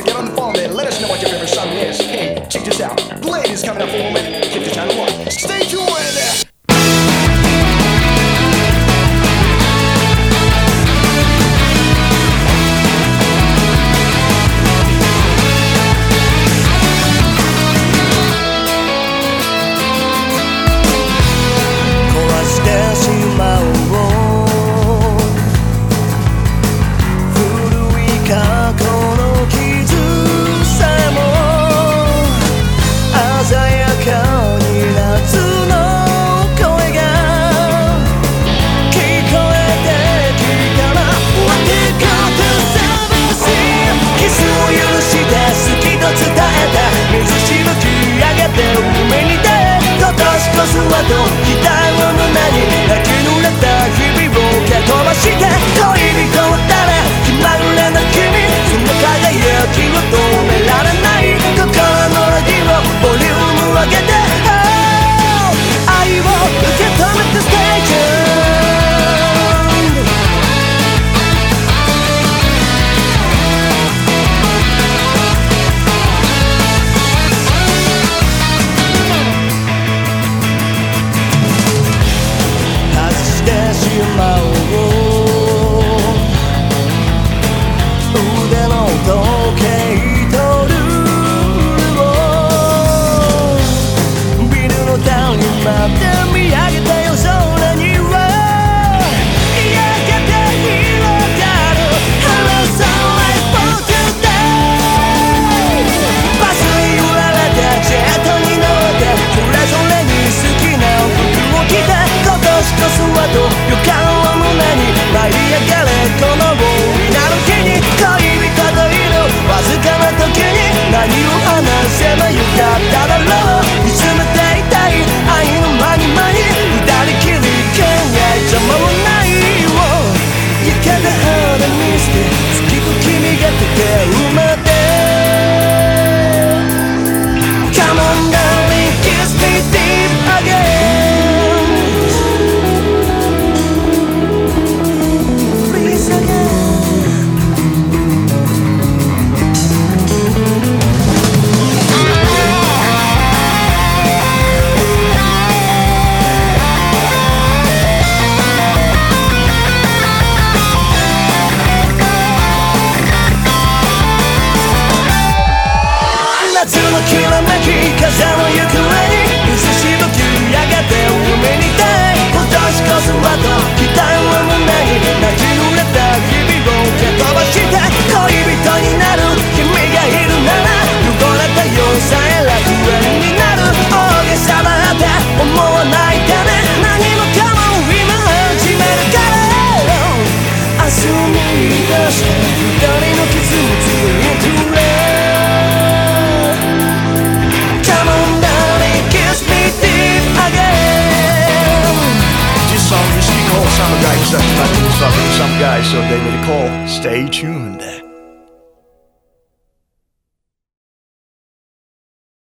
to get on the phone and let us know what your favorite song is. Hey, check this out. Ladies coming up for a moment. Keep the channel up. Stay tuned. そすわと悲嘆を胸に泣き濡れた日々を蹴飛ばして guess you might. 夏のきらめき風のゆく My some guy, so they made a call. Stay tuned.